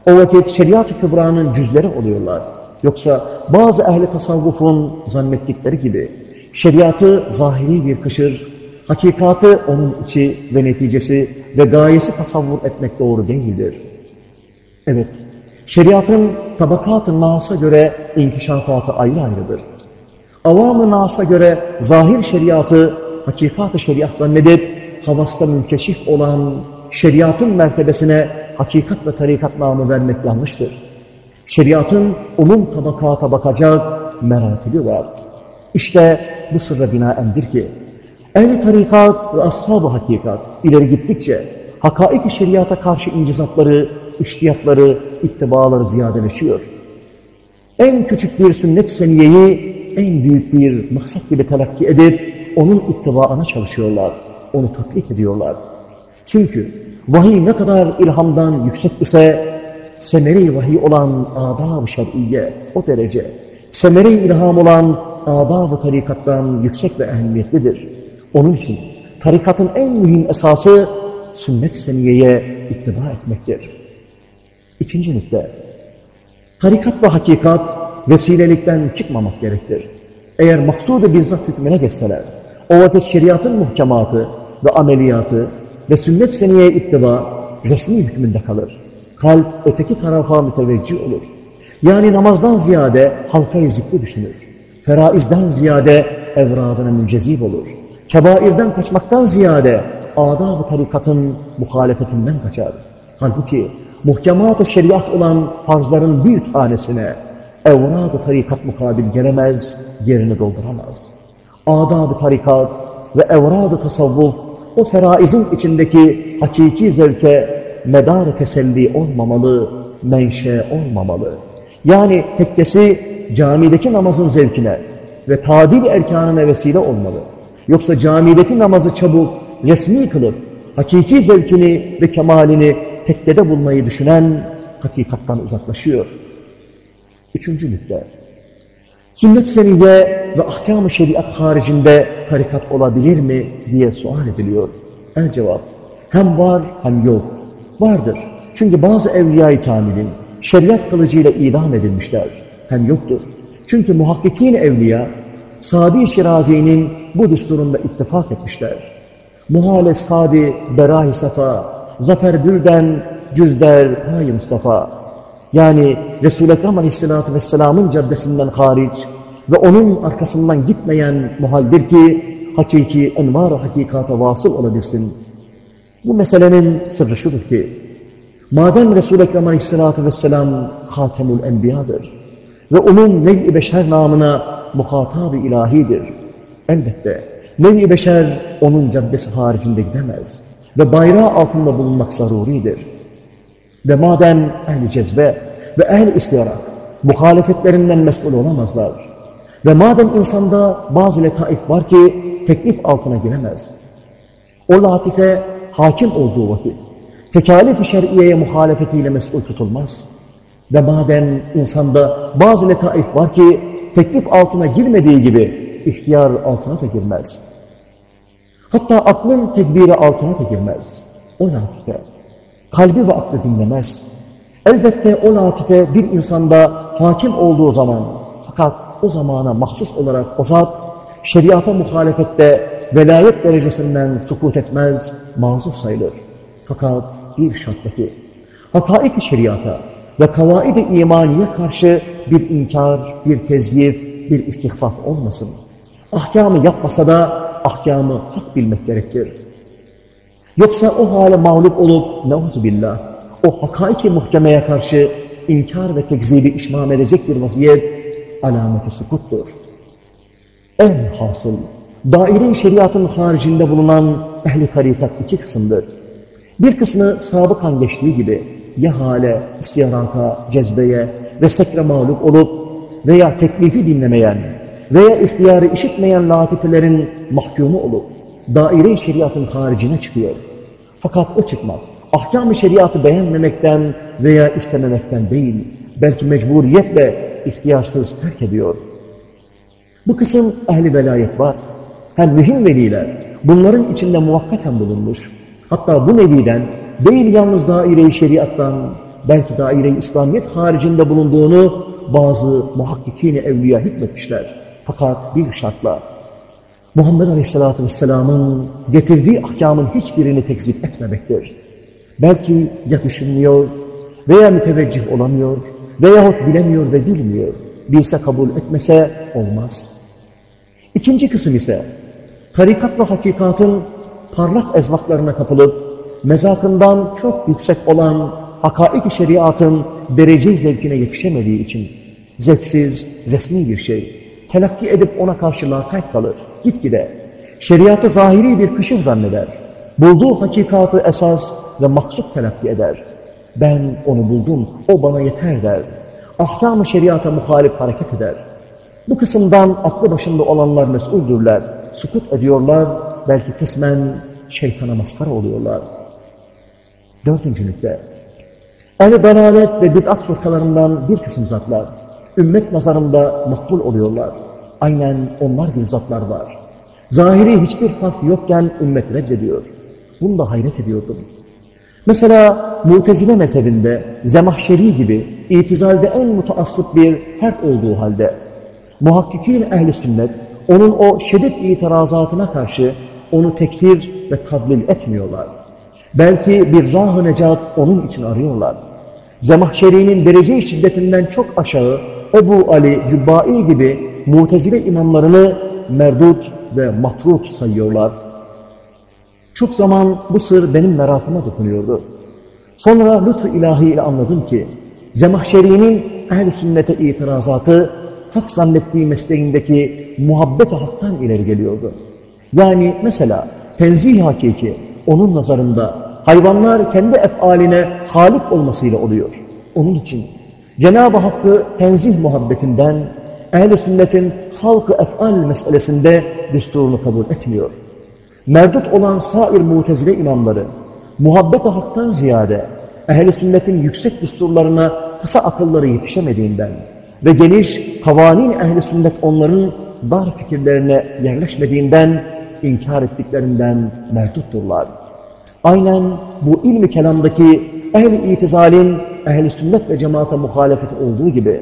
O vakit şeriat-ı kübranın cüzleri oluyorlar. Yoksa bazı ehli tasavvufun zannettikleri gibi şeriatı zahiri bir kışır, hakikatı onun içi ve neticesi ve gayesi tasavvur etmek doğru değildir. Evet, şeriatın tabakat-ı nasa göre inkişafatı ayrı ayrıdır. Avam-ı nasa göre zahir şeriatı hakikat-ı şeriat zannedip havasta münkeşif olan şeriatın mertebesine hakikat ve tarikat namı vermek yanlıştır. Şeriatın onun tabakata bakacak meratibi var. İşte bu sırra binaendir ki, ehli tarikat ve ashab-ı hakikat ileri gittikçe hakaik-i şeriata karşı incizatları, iştiyatları, ittibaları ziyadeleşiyor. En küçük bir sünnet seniyeyi en büyük bir maksat gibi telakki edip onun ittibaına çalışıyorlar. Onu taklit ediyorlar. Çünkü vahiy ne kadar ilhamdan yüksek ise semeri vahiy olan adab-ı şer'iye o derece. Semeri ilham olan adab-ı tarikattan yüksek ve ehemmiyetlidir. Onun için tarikatın en mühim esası sünnet seniyeye ittiba etmektir. İkinci nükle, tarikat ve hakikat vesilelikten çıkmamak gerektir. Eğer maksudu bizzat hükmüne geçseler, o vakit şeriatın muhkematı ve ameliyatı ve sünnet seniyeye ittiba resmi hükmünde kalır. Kalp öteki tarafa müteveccih olur. Yani namazdan ziyade halka-i zikri düşünür. Feraizden ziyade evradına müncezib olur. Kebairden kaçmaktan ziyade adab-ı tarikatın muhalefetinden kaçar. Halbuki muhkemat-ı şeriat olan farzların bir tanesine evrad-ı tarikat mukabil gelemez, yerini dolduramaz. Adab-ı tarikat ve evrad-ı tasavvuf o feraizin içindeki hakiki zevke medar teselli olmamalı, menşe olmamalı. Yani tekkesi camideki namazın zevkine ve tadil erkanına vesile olmalı. Yoksa camideki namazı çabuk, resmi kılıp, hakiki zevkini ve kemalini tekkede bulmayı düşünen hakikattan uzaklaşıyor. Üçüncü nükle. Sünnet seniye ve ahkam-ı şeriat haricinde tarikat olabilir mi diye sual ediliyor. El cevap, hem var hem yok. Vardır. Çünkü bazı evliya-i kamilin şeriat kılıcıyla idam edilmişler. Hem yoktur. Çünkü muhakkikin evliya, Sadi Şirazi'nin bu düsturunda ittifak etmişler. Muhale Sadi, Berahi Safa, Zafer Bülden, Cüzder, Hay Mustafa. Yani Resul-i Ekrem Aleyhisselatü Vesselam'ın caddesinden hariç ve onun arkasından gitmeyen muhaldir ki hakiki envar-ı hakikata vasıl olabilsin. Bu meselenin sırrı şudur ki, madem Resul-i Ekrem Aleyhisselatü Vesselam Hatemul Enbiya'dır ve onun nev-i beşer namına muhatab-ı ilahidir, elbette nev-i beşer onun caddesi haricinde gidemez ve bayrağı altında bulunmak zaruridir. Ve madem ehli cezbe ve ehli istiyarak muhalefetlerinden mesul olamazlar ve madem insanda bazı letaif var ki teklif altına giremez, o latife hakim olduğu vakit tekalif-i şer'iyeye muhalefetiyle mesul tutulmaz. Ve madem insanda bazı letaif var ki teklif altına girmediği gibi ihtiyar altına da girmez. Hatta aklın tedbiri altına da girmez. O latife kalbi ve aklı dinlemez. Elbette o latife bir insanda hakim olduğu zaman fakat o zamana mahsus olarak o zat şeriata muhalefette velayet derecesinden sukut etmez, mazur sayılır. Fakat bir şarttaki hakaik-i şeriata ve kavaid-i imaniye karşı bir inkar, bir tezyif, bir istihfaf olmasın. Ahkamı yapmasa da ahkamı hak bilmek gerekir. Yoksa o hale mağlup olup neuzubillah o hakaiki muhkemeye karşı inkar ve tekzibi işmam edecek bir vaziyet alameti sukuttur. En hasıl, daire-i şeriatın haricinde bulunan ehli tarikat iki kısımdır. Bir kısmı sabıkan geçtiği gibi ya hale, istiyarata, cezbeye ve sekre mağlup olup veya teklifi dinlemeyen veya ihtiyarı işitmeyen latifelerin mahkumu olup daire-i şeriatın haricine çıkıyor. Fakat o çıkmak, ahkam-ı şeriatı beğenmemekten veya istememekten değil, belki mecburiyetle ihtiyarsız terk ediyor. Bu kısım ehli velayet var. Hem mühim veliler bunların içinde muvakkaten bulunmuş. Hatta bu neviden değil yalnız daire-i şeriattan, belki daire-i İslamiyet haricinde bulunduğunu bazı muhakkikini evliya hükmetmişler. Fakat bir şartla Muhammed Aleyhisselatü Vesselam'ın getirdiği ahkamın hiçbirini tekzip etmemektir. Belki ya düşünmüyor veya müteveccih olamıyor veyahut bilemiyor ve bilmiyor. Bilse kabul etmese olmaz. İkinci kısım ise tarikat ve hakikatın parlak ezvaklarına kapılıp mezakından çok yüksek olan hakaik-i şeriatın derece zevkine yetişemediği için zevksiz, resmi bir şey telakki edip ona karşı lakayt kalır. Gitgide şeriatı zahiri bir kışın zanneder. Bulduğu hakikatı esas ve maksut telakki eder. Ben onu buldum, o bana yeter der. Ahkam-ı şeriata muhalif hareket eder. Bu kısımdan aklı başında olanlar mesuldürler. Sukut ediyorlar, belki kısmen şeytana maskara oluyorlar. Dördüncü nükle. Ehl-i ve bid'at fırkalarından bir kısım zatlar, ümmet nazarında makbul oluyorlar. Aynen onlar gibi zatlar var. Zahiri hiçbir fark yokken ümmet reddediyor. Bunda hayret ediyordum. Mesela Mutezile mezhebinde Zemahşeri gibi itizalde en mutaassıp bir fert olduğu halde muhakkikin ehli sünnet onun o şiddet itirazatına karşı onu tekfir ve kadlil etmiyorlar. Belki bir rah-ı necat onun için arıyorlar. Zemahşeri'nin derece şiddetinden çok aşağı Ebu Ali Cübbai gibi mutezile imamlarını merdut ve matrut sayıyorlar. Çok zaman bu sır benim merakıma dokunuyordu. Sonra lütfu ilahi ile anladım ki Zemahşeri'nin ehl sünnete itirazatı hak zannettiği mesleğindeki muhabbet-i haktan ileri geliyordu. Yani mesela tenzih hakiki onun nazarında hayvanlar kendi efaline halik olmasıyla oluyor. Onun için Cenab-ı Hakk'ı tenzih muhabbetinden ehl sünnetin halkı efal meselesinde düsturunu kabul etmiyor. Merdut olan sair mutezile imamları muhabbet-i haktan ziyade ehl sünnetin yüksek düsturlarına kısa akılları yetişemediğinden ve geniş kavanin ehl sünnet onların dar fikirlerine yerleşmediğinden inkar ettiklerinden merdutturlar. Aynen bu ilmi kelamdaki ehl-i itizalin ehl sünnet ve cemaate muhalefeti olduğu gibi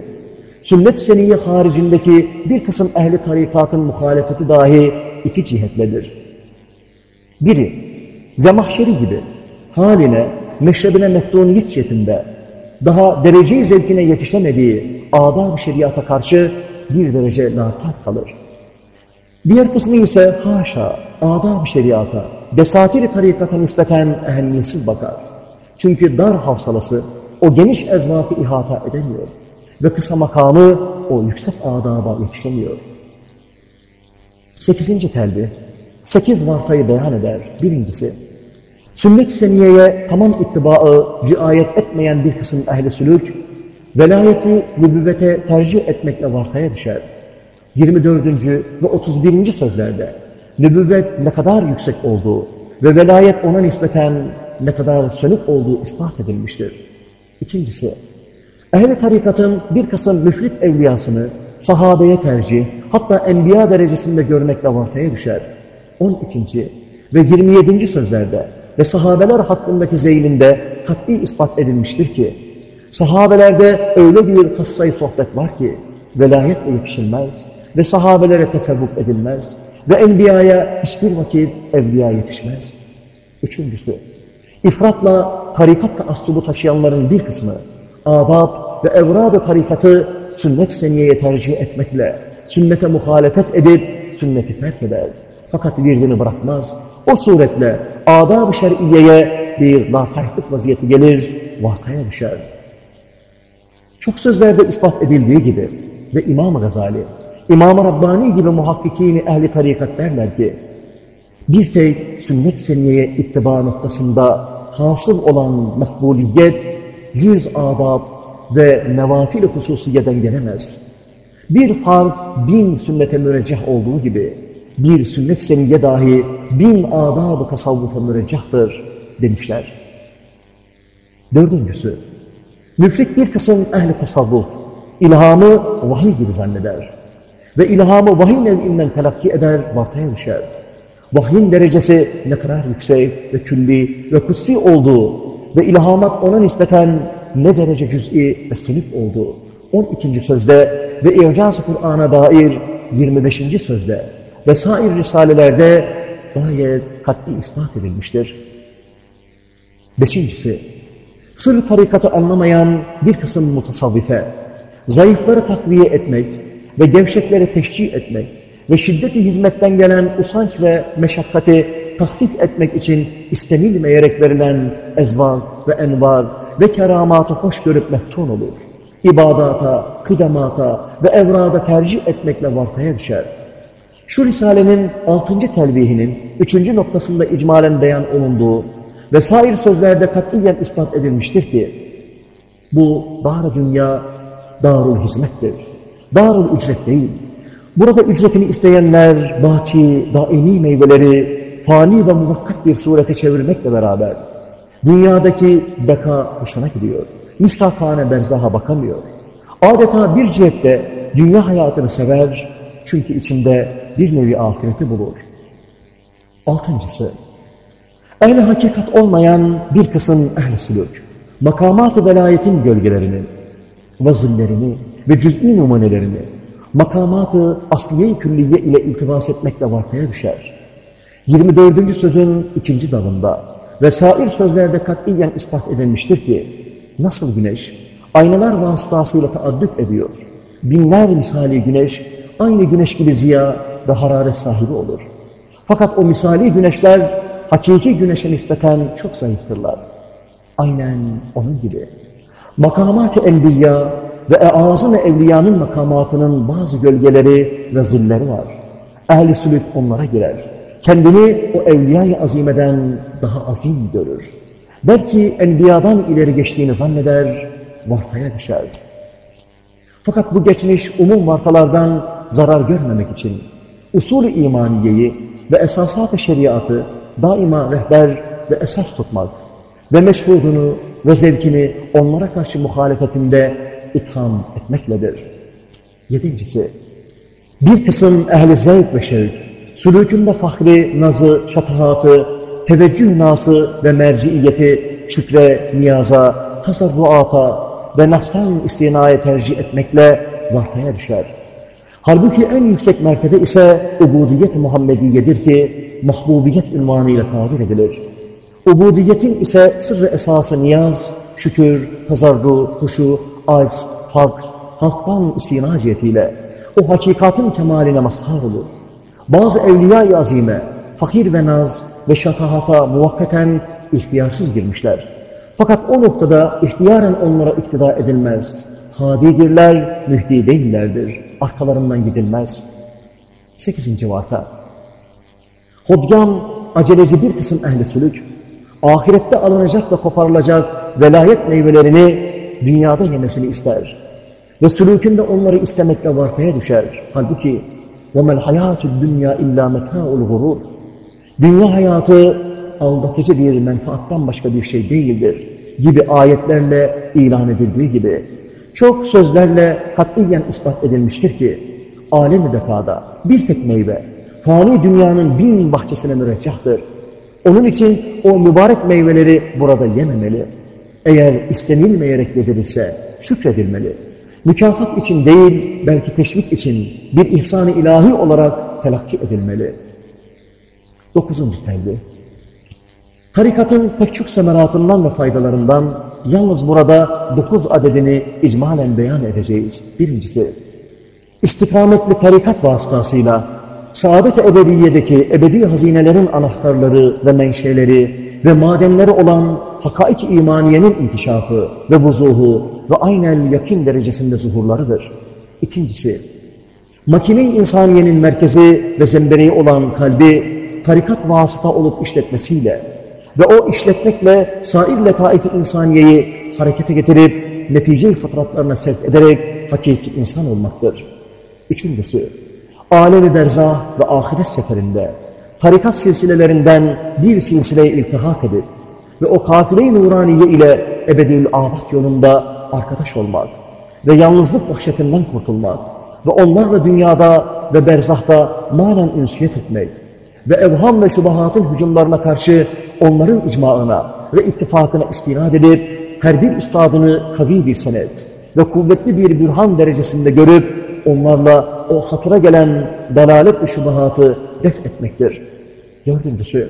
sünnet seniye haricindeki bir kısım ehli tarikatın muhalefeti dahi iki cihetledir. Biri, zemahşeri gibi haline, meşrebine meftuniyet cihetinde daha derece zevkine yetişemediği adab-ı şeriata karşı bir derece nakat kalır. Diğer kısmı ise haşa, adab-ı şeriata, desatir-i tarikata nispeten ehemmiyetsiz bakar. Çünkü dar havsalası o geniş ezvakı ihata edemiyor ve kısa makamı o yüksek adaba yetişemiyor. Sekizinci telbi, sekiz vartayı beyan eder. Birincisi, sünnet seniyeye tamam ittibaı riayet etmeyen bir kısım ehli sülük, velayeti nübüvvete tercih etmekle vartaya düşer. 24. ve 31. sözlerde nübüvvet ne kadar yüksek olduğu ve velayet ona nispeten ne kadar sönük olduğu ispat edilmiştir. İkincisi, ehli tarikatın bir kısım müfrit evliyasını sahabeye tercih, hatta enbiya derecesinde görmekle ortaya düşer. 12. ve 27. sözlerde ve sahabeler hakkındaki zeyninde kat'i ispat edilmiştir ki, sahabelerde öyle bir kassayı sohbet var ki, velayetle yetişilmez ve sahabelere tefebbuk edilmez ve enbiyaya hiçbir vakit evliya yetişmez. Üçüncüsü, ifratla tarikat taassubu taşıyanların bir kısmı, adab ve evrad tarikatı sünnet seniyeye tercih etmekle, sünnete muhalefet edip sünneti terk eder. Fakat virdini bırakmaz. O suretle adab-ı şer'iyeye bir lakaytlık vaziyeti gelir, vakaya düşer. Çok sözlerde ispat edildiği gibi ve İmam-ı Gazali, İmam-ı Rabbani gibi muhakkikini ehli tarikat derler ki, bir tek sünnet seniyeye ittiba noktasında hasıl olan makbuliyet, yüz adab ve nevafil hususiyeden gelemez. Bir farz bin sünnete mürecceh olduğu gibi, bir sünnet seniye dahi bin adab-ı tasavvufa müreccahtır demişler. Dördüncüsü, müfrik bir kısım ehli tasavvuf, ilhamı vahiy gibi zanneder. Ve ilhamı vahiy nev'inden telakki eder, vartaya düşer. Vahyin derecesi ne kadar yüksek ve külli ve kutsi olduğu ve ilhamat ona nispeten ne derece cüz'i ve sınıf olduğu 12. sözde ve İcaz-ı Kur'an'a dair 25. sözde ve sair risalelerde gayet kat'i ispat edilmiştir. Beşincisi, sır tarikatı anlamayan bir kısım mutasavvife, zayıfları takviye etmek ve gevşekleri teşcih etmek ve şiddeti hizmetten gelen usanç ve meşakkati tahfif etmek için istenilmeyerek verilen ezvan ve envar ve keramatı hoş görüp meftun olur. İbadata, kıdemata ve evrada tercih etmekle vartaya düşer. Şu Risale'nin 6. telvihinin 3. noktasında icmalen beyan olunduğu ve sair sözlerde katiyen ispat edilmiştir ki, bu dar dünya darul hizmettir. Darul ücret değil. Burada ücretini isteyenler baki, daimi meyveleri fani ve muvakkat bir surete çevirmekle beraber dünyadaki beka hoşuna gidiyor. Müstakane berzaha bakamıyor. Adeta bir cihette dünya hayatını sever çünkü içinde bir nevi ahireti bulur. Altıncısı, ehli hakikat olmayan bir kısım ehli sülük, makamat-ı velayetin gölgelerini, vazillerini ve cüz'i numunelerini, makamat-ı asliye külliye ile iltibas etmekle vartaya düşer. 24. sözün ikinci dalında ve sair sözlerde katiyen ispat edilmiştir ki, nasıl güneş, aynalar vasıtasıyla taaddüt ediyor. Binler misali güneş, aynı güneş gibi ziya ve hararet sahibi olur. Fakat o misali güneşler, hakiki güneşe nispeten çok zayıftırlar. Aynen onun gibi. Makamat-ı enbiya ve eazım-ı evliyanın makamatının bazı gölgeleri ve zilleri var. Ehli sülük onlara girer. Kendini o evliya-i azimeden daha azim görür. Belki enbiyadan ileri geçtiğini zanneder, vartaya düşer. Fakat bu geçmiş umum vartalardan zarar görmemek için usulü imaniyeyi ve esasat-ı şeriatı daima rehber ve esas tutmak ve meşhudunu ve zevkini onlara karşı muhalefetinde itham etmekledir. Yedincisi, bir kısım ehli zevk ve şevk, sülükünde fahri, nazı, şatahatı, teveccüh nası ve merciiyeti şükre, niyaza, tasarruata ve nastan istinaya tercih etmekle vartaya düşer. Halbuki en yüksek mertebe ise ubudiyet-i Muhammediyedir ki mahbubiyet ünvanıyla tabir edilir. Ubudiyetin ise sırrı esası niyaz, şükür, tazarru, huşu, acz, fark, halktan istina cihetiyle o hakikatın kemaline mazhar olur. Bazı evliya-i azime, fakir ve naz ve şatahata muvakkaten ihtiyarsız girmişler. Fakat o noktada ihtiyaren onlara iktida edilmez. Hadidirler, mühdi değillerdir. Arkalarından gidilmez. Sekizinci vaka. Hodgam, aceleci bir kısım ehli sülük, ahirette alınacak ve koparılacak velayet meyvelerini dünyada yemesini ister. Ve sülükünde onları istemekle vartaya düşer. Halbuki وَمَا الْحَيَاتُ الدُّنْيَا اِلَّا مَتَاءُ الْغُرُورِ Dünya hayatı aldatıcı bir menfaattan başka bir şey değildir gibi ayetlerle ilan edildiği gibi çok sözlerle katiyen ispat edilmiştir ki alem-i bekada bir tek meyve fani dünyanın bin bahçesine müreccahtır. Onun için o mübarek meyveleri burada yememeli. Eğer istenilmeyerek yedirilse şükredilmeli. Mükafat için değil, belki teşvik için bir ihsan-ı ilahi olarak telakki edilmeli. Dokuzuncu telbi. Tarikatın pek çok semeratından ve faydalarından yalnız burada dokuz adedini icmalen beyan edeceğiz. Birincisi, istikametli tarikat vasıtasıyla saadet-i ebediyedeki ebedi hazinelerin anahtarları ve menşeleri ve madenleri olan hakaik imaniyenin inkişafı ve vuzuhu ve aynel yakin derecesinde zuhurlarıdır. İkincisi, makine insaniyenin merkezi ve zembereği olan kalbi tarikat vasıta olup işletmesiyle ve o işletmekle sair letaif-i insaniyeyi harekete getirip netice-i fıtratlarına sevk ederek hakiki insan olmaktır. Üçüncüsü, alemi berzah ve ahiret seferinde tarikat silsilelerinden bir silsileye iltihak edip ve o kafile-i nuraniye ile ebedül abat yolunda arkadaş olmak ve yalnızlık vahşetinden kurtulmak ve onlarla dünyada ve berzahta manen ünsiyet etmek ve evham ve şubahatın hücumlarına karşı onların icmaına ve ittifakına istinad edip her bir üstadını kavi bir senet ve kuvvetli bir bürhan derecesinde görüp onlarla o hatıra gelen dalalet ve şubahatı def etmektir. Dördüncüsü,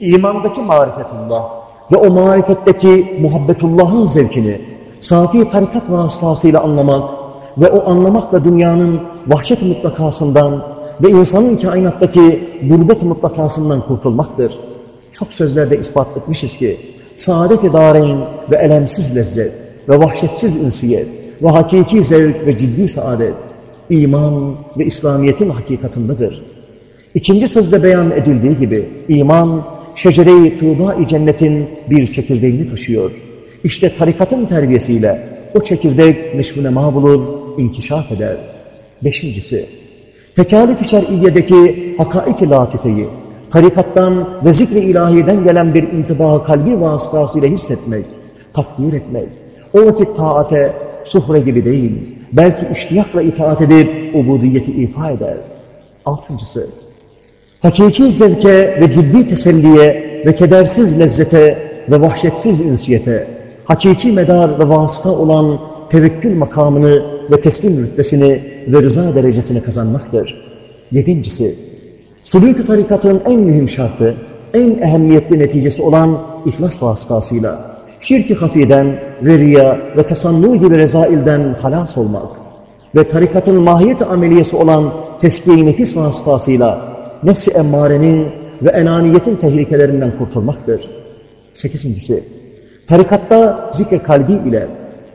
imandaki marifetullah ve o marifetteki muhabbetullahın zevkini safi tarikat vasıtasıyla anlamak ve o anlamakla dünyanın vahşet mutlakasından ve insanın kainattaki gurbet mutlakasından kurtulmaktır. Çok sözlerde ispat etmişiz ki, saadet-i ve elemsiz lezzet ve vahşetsiz ünsiyet ve hakiki zevk ve ciddi saadet, iman ve İslamiyet'in hakikatindedir. İkinci sözde beyan edildiği gibi, iman, şecere-i tuğba-i cennetin bir çekirdeğini taşıyor. İşte tarikatın terbiyesiyle o çekirdek neşvünema bulur, inkişaf eder. Beşincisi, tekalif-i şer'iyedeki hakaik-i latifeyi, tarikattan ve zikri ilahiden gelen bir intibahı kalbi vasıtasıyla hissetmek, takdir etmek, o vakit taate, sufre gibi değil, belki iştiyakla itaat edip ubudiyeti ifa eder. Altıncısı, hakiki zevke ve ciddi teselliye ve kedersiz lezzete ve vahşetsiz ünsiyete, hakiki medar ve vasıta olan tevekkül makamını ve teslim rütbesini ve rıza derecesini kazanmaktır. Yedincisi, sülûk-ü tarikatın en mühim şartı, en ehemmiyetli neticesi olan ihlas vasıtasıyla, şirk-i hafiden ve riya ve tasannu gibi rezailden halas olmak ve tarikatın mahiyet ameliyesi olan teskiye-i nefis vasıtasıyla nefs-i emmarenin ve enaniyetin tehlikelerinden kurtulmaktır. Sekizincisi, tarikatta zikr kalbi ile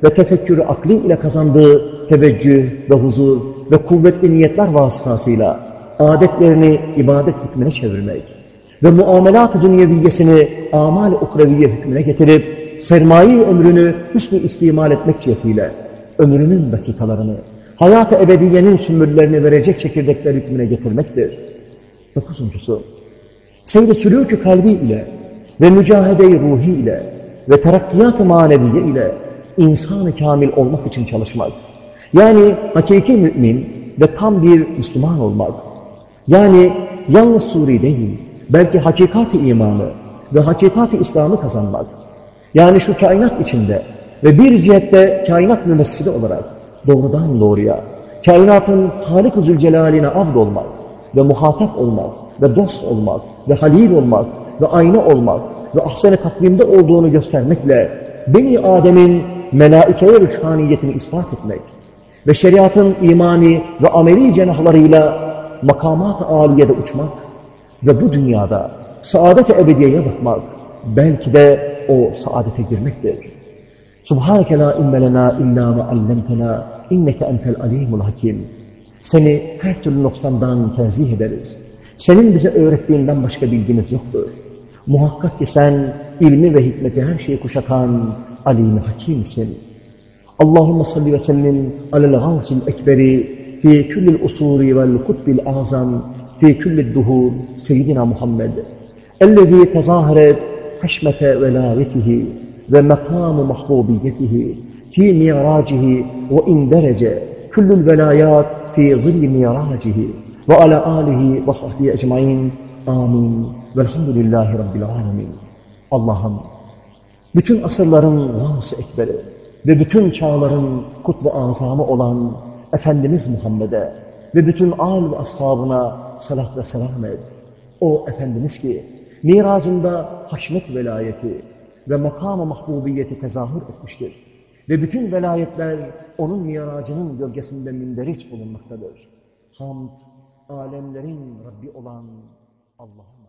ve tefekkürü akli ile kazandığı teveccüh ve huzur ve kuvvetli niyetler vasıtasıyla adetlerini ibadet hükmüne çevirmek ve muamelat-ı dünyeviyesini amal-i uhreviye hükmüne getirip sermaye ömrünü hüsnü istimal etmek cihetiyle ömrünün dakikalarını, hayat-ı ebediyenin sümbüllerini verecek çekirdekler hükmüne getirmektir. Dokuzuncusu, seyri sülûk kalbi ile ve mücahede-i ruhi ile ve terakkiyat-ı maneviye ile insan-ı kamil olmak için çalışmak. Yani hakiki mümin ve tam bir Müslüman olmak. Yani yalnız suri değil, belki hakikat-ı imanı ve hakikat-ı İslam'ı kazanmak. Yani şu kainat içinde ve bir cihette kainat mümessili olarak doğrudan doğruya kainatın Halik-ı Zülcelal'ine abd olmak ve muhatap olmak ve dost olmak ve halil olmak ve ayna olmak ve ahsen-i takvimde olduğunu göstermekle Beni Adem'in melaikeye rüçhaniyetini ispat etmek ve şeriatın imani ve ameli cenahlarıyla makamat-ı aliyede uçmak ve bu dünyada saadet-i ebediyeye bakmak belki de o saadete girmektir. Subhaneke la ilme lena illa ma allamtena inneke entel alimul hakim. Seni her türlü noksandan tenzih ederiz. Senin bize öğrettiğinden başka bilgimiz yoktur. Muhakkak ki sen ilmi ve hikmeti her şeyi kuşatan alim hakimsin. Allahümme salli ve sellim alel gavsil ekberi fi küllil usuri vel kutbil azam fi küllil duhur seyyidina Muhammed. Ellezî tezaheret haşmete velayetihi ve mekamu mahbubiyetihi fi miracihi ve inderece küllül velayat miracihi ve ala alihi ve sahbihi ecmain. Amin. Velhamdülillahi Rabbil alemin. Allah'ım bütün asırların Gavs-ı Ekber'i ve bütün çağların kutbu azamı olan Efendimiz Muhammed'e ve bütün al ve ashabına salat ve selam et. O Efendimiz ki miracında haşmet velayeti ve makam-ı mahbubiyeti tezahür etmiştir. Ve bütün velayetler onun miracının gölgesinde münderiç bulunmaktadır. Hamd, alemlerin Rabbi olan Allah'a